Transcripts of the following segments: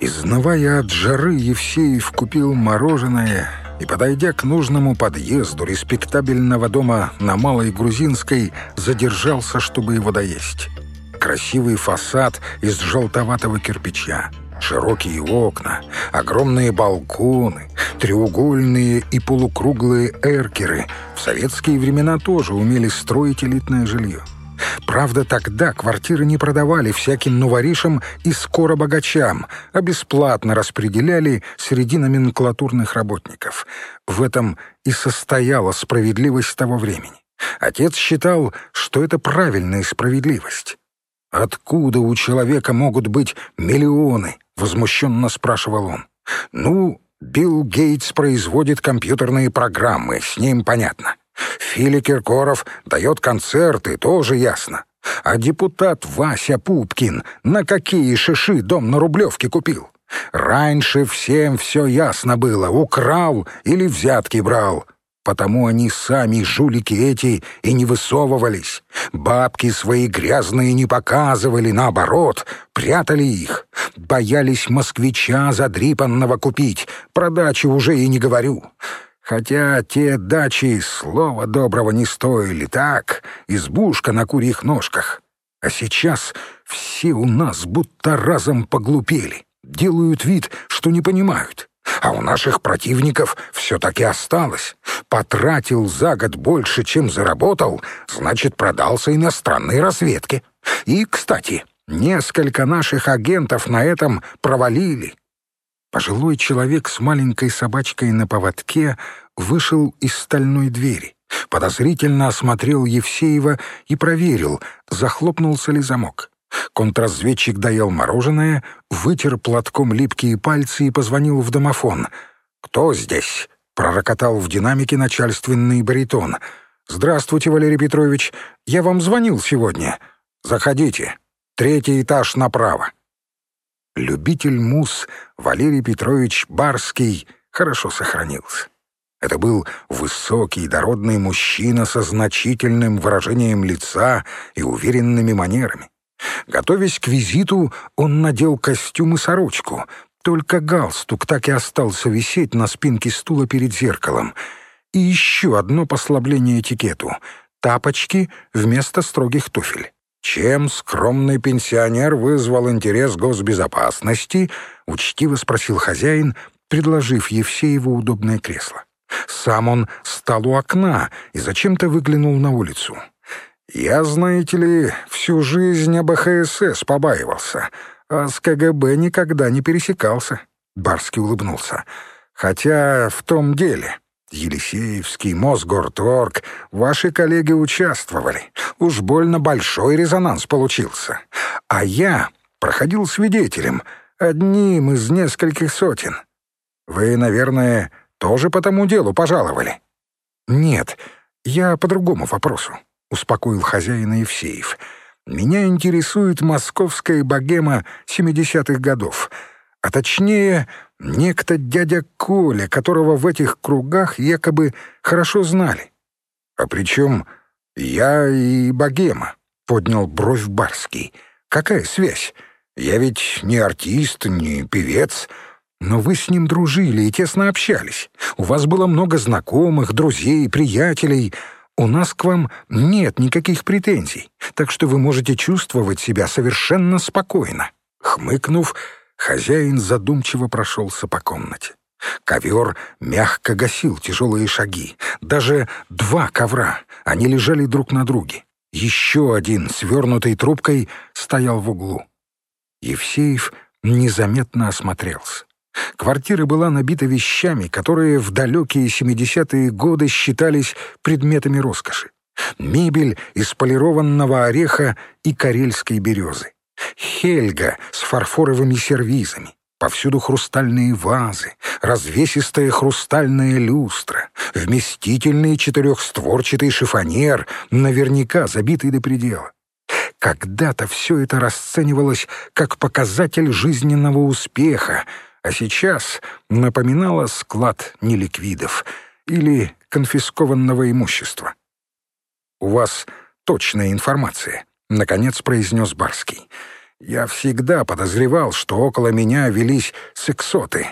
Изнывая от жары, Евсеев купил мороженое и, подойдя к нужному подъезду респектабельного дома на Малой Грузинской, задержался, чтобы его доесть. Красивый фасад из желтоватого кирпича, широкие окна, огромные балконы, треугольные и полукруглые эркеры в советские времена тоже умели строить элитное жилье. Правда, тогда квартиры не продавали всяким новоришам и скоро богачам, а бесплатно распределяли среди номенклатурных работников. В этом и состояла справедливость того времени. Отец считал, что это правильная справедливость. «Откуда у человека могут быть миллионы?» — возмущенно спрашивал он. «Ну, Билл Гейтс производит компьютерные программы, с ним понятно. Фили Киркоров дает концерты, тоже ясно. А депутат Вася Пупкин на какие шиши дом на Рублевке купил? Раньше всем все ясно было, украл или взятки брал. Потому они сами, жулики эти, и не высовывались. Бабки свои грязные не показывали, наоборот, прятали их. Боялись москвича задрипанного купить, про дачи уже и не говорю. Хотя те дачи слова доброго не стоили, так, избушка на курьих ножках. А сейчас все у нас будто разом поглупели, делают вид, что не понимают. А у наших противников все-таки осталось. Потратил за год больше, чем заработал, значит, продался иностранной разведке. И, кстати, несколько наших агентов на этом провалили. Пожилой человек с маленькой собачкой на поводке вышел из стальной двери, подозрительно осмотрел Евсеева и проверил, захлопнулся ли замок. Контрразведчик доел мороженое, вытер платком липкие пальцы и позвонил в домофон. «Кто здесь?» — пророкотал в динамике начальственный баритон. «Здравствуйте, Валерий Петрович. Я вам звонил сегодня. Заходите. Третий этаж направо». Любитель мус Валерий Петрович Барский хорошо сохранился. Это был высокий, дородный мужчина со значительным выражением лица и уверенными манерами. Готовясь к визиту, он надел костюм и сорочку, только галстук так и остался висеть на спинке стула перед зеркалом. И еще одно послабление этикету — тапочки вместо строгих туфель. Чем скромный пенсионер вызвал интерес госбезопасности, учтиво спросил хозяин, предложив Евсееву удобное кресло. Сам он стал у окна и зачем-то выглянул на улицу. «Я, знаете ли, всю жизнь об ХСС побаивался, а с КГБ никогда не пересекался», — Барский улыбнулся. «Хотя в том деле...» Елисеевский, Мосгорторг, ваши коллеги участвовали. Уж больно большой резонанс получился. А я проходил свидетелем, одним из нескольких сотен. Вы, наверное, тоже по тому делу пожаловали? Нет, я по другому вопросу, успокоил хозяина Евсеев. Меня интересует московская богема 70-х годов, а точнее Некто дядя Коля, которого в этих кругах якобы хорошо знали. А причем я и богема, поднял бровь Барский. Какая связь? Я ведь не артист, не певец, но вы с ним дружили и тесно общались. У вас было много знакомых, друзей, приятелей. У нас к вам нет никаких претензий, так что вы можете чувствовать себя совершенно спокойно. Хмыкнув, Хозяин задумчиво прошелся по комнате. Ковер мягко гасил тяжелые шаги. Даже два ковра, они лежали друг на друге. Еще один, свернутой трубкой, стоял в углу. Евсеев незаметно осмотрелся. Квартира была набита вещами, которые в далекие 70-е годы считались предметами роскоши. Мебель из полированного ореха и карельской березы. Хельга с фарфоровыми сервизами, повсюду хрустальные вазы, развесистая хрустальная люстра, вместительный четырехстворчатый шифонер, наверняка забитый до предела. Когда-то все это расценивалось как показатель жизненного успеха, а сейчас напоминало склад неликвидов или конфискованного имущества. «У вас точная информация», — наконец произнес Барский. Я всегда подозревал, что около меня велись сексоты.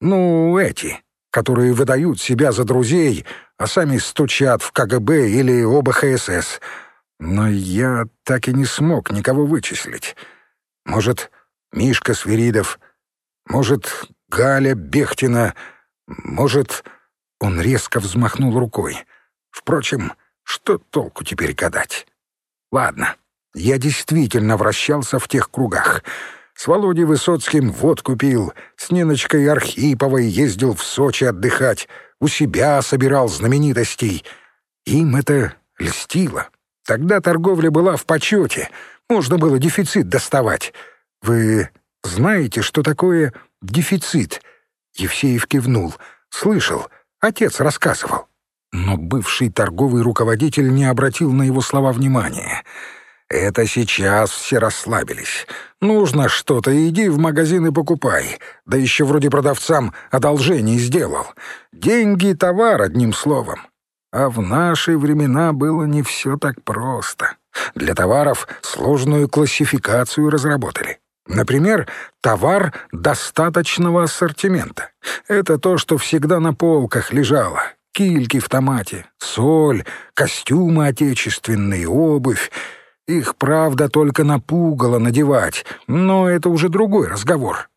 Ну, эти, которые выдают себя за друзей, а сами стучат в КГБ или ОБХСС. Но я так и не смог никого вычислить. Может, Мишка Свиридов, может, Галя Бехтина, может... Он резко взмахнул рукой. Впрочем, что толку теперь гадать? Ладно, я действительно вращался в тех кругах. С Володей Высоцким водку пил, с Ниночкой Архиповой ездил в Сочи отдыхать, у себя собирал знаменитостей. Им это льстило. Тогда торговля была в почете, можно было дефицит доставать. Вы знаете, что такое дефицит?» Евсеев кивнул. «Слышал, отец рассказывал». Но бывший торговый руководитель не обратил на его слова внимания — это сейчас все расслабились. Нужно что-то, иди в магазин и покупай. Да еще вроде продавцам одолжение сделал. Деньги — товар, одним словом. А в наши времена было не все так просто. Для товаров сложную классификацию разработали. Например, товар достаточного ассортимента. Это то, что всегда на полках лежало. Кильки в томате, соль, костюмы отечественные, обувь. Их, правда, только на пугало надевать, но это уже другой разговор.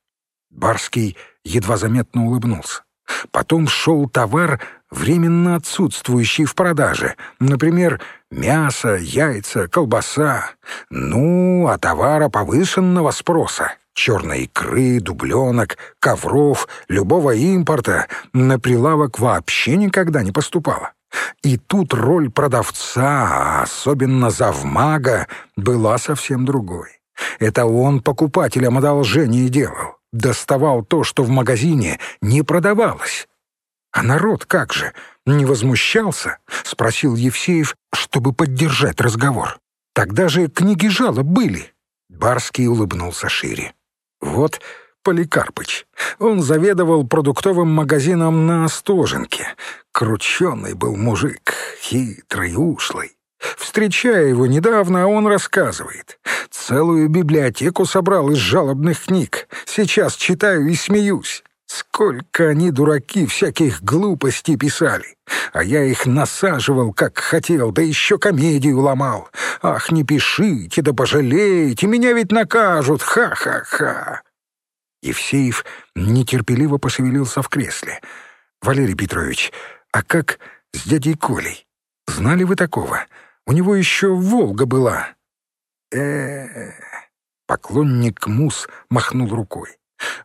Барский едва заметно улыбнулся. Потом шел товар, временно отсутствующий в продаже. Например, мясо, яйца, колбаса. Ну, а товара повышенного спроса. Черной икры, дубленок, ковров, любого импорта на прилавок вообще никогда не поступало. И тут роль продавца, особенно завмага, была совсем другой. Это он покупателям одолжение делал, доставал то, что в магазине не продавалось. А народ как же, не возмущался? Спросил Евсеев, чтобы поддержать разговор. Тогда же книги жалоб были. Барский улыбнулся шире. Вот Поликарпыч. Он заведовал продуктовым магазином на Остоженке. Крученый был мужик, хитрый, ушлый. Встречая его недавно, он рассказывает. Целую библиотеку собрал из жалобных книг. Сейчас читаю и смеюсь. Сколько они, дураки, всяких глупостей писали. А я их насаживал, как хотел, да еще комедию ломал. Ах, не пишите, да пожалейте, меня ведь накажут, ха-ха-ха. Евсеев нетерпеливо пошевелился в кресле. «Валерий Петрович, а как с дядей Колей? Знали вы такого? У него еще Волга была». э Поклонник Мус махнул рукой.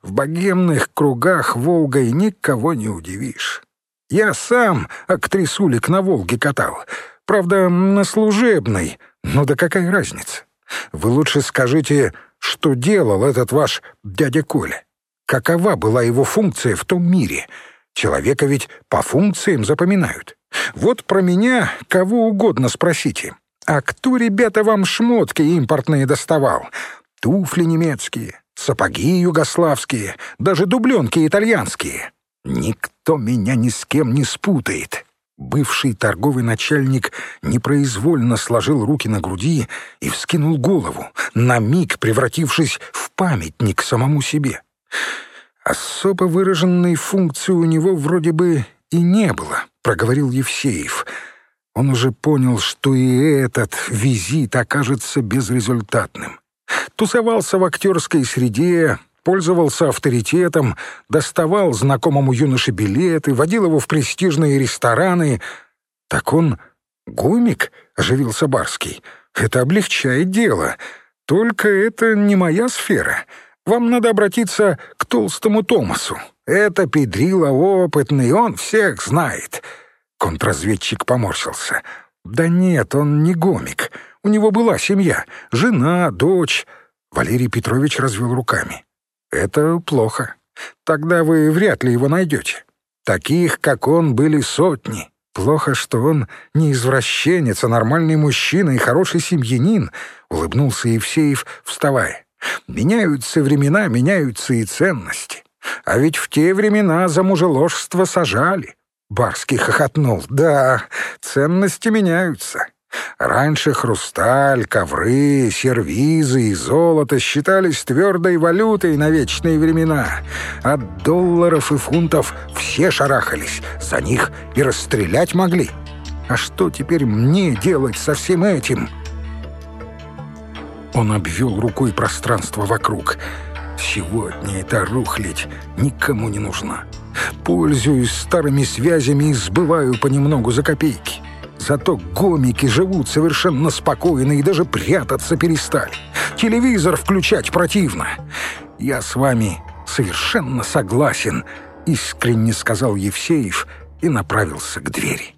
«В богемных кругах Волгой никого не удивишь. Я сам актрисулик на Волге катал. Правда, на служебной. Но да какая разница? Вы лучше скажите, что делал этот ваш дядя Коля? Какова была его функция в том мире? Человека ведь по функциям запоминают. Вот про меня кого угодно спросите. А кто, ребята, вам шмотки импортные доставал? Туфли немецкие, сапоги югославские, даже дубленки итальянские. Никто меня ни с кем не спутает. Бывший торговый начальник непроизвольно сложил руки на груди и вскинул голову, на миг превратившись в памятник самому себе. «Особо выраженной функции у него вроде бы и не было», — проговорил Евсеев. Он уже понял, что и этот визит окажется безрезультатным. Тусовался в актерской среде, пользовался авторитетом, доставал знакомому юноше билеты, водил его в престижные рестораны. «Так он гумик?» — оживился Барский. «Это облегчает дело. Только это не моя сфера. Вам надо обратиться к толстому Томасу. Это педрила опытный, он всех знает». Контрразведчик поморщился. «Да нет, он не гомик. У него была семья, жена, дочь». Валерий Петрович развел руками. Это плохо. Тогда вы вряд ли его найдете. Таких, как он, были сотни. Плохо, что он не извращенец, а нормальный мужчина и хороший семьянин, — улыбнулся Евсеев, вставая. Меняются времена, меняются и ценности. А ведь в те времена за мужеложство сажали. Барский хохотнул. Да, ценности меняются. Раньше хрусталь, ковры, сервизы и золото считались твердой валютой на вечные времена. От долларов и фунтов все шарахались, за них и расстрелять могли. А что теперь мне делать со всем этим?» Он обвел рукой пространство вокруг. «Сегодня эта рухлядь никому не нужна. Пользуюсь старыми связями и сбываю понемногу за копейки. Зато гомики живут совершенно спокойно и даже прятаться перестали. Телевизор включать противно. Я с вами совершенно согласен», — искренне сказал Евсеев и направился к двери.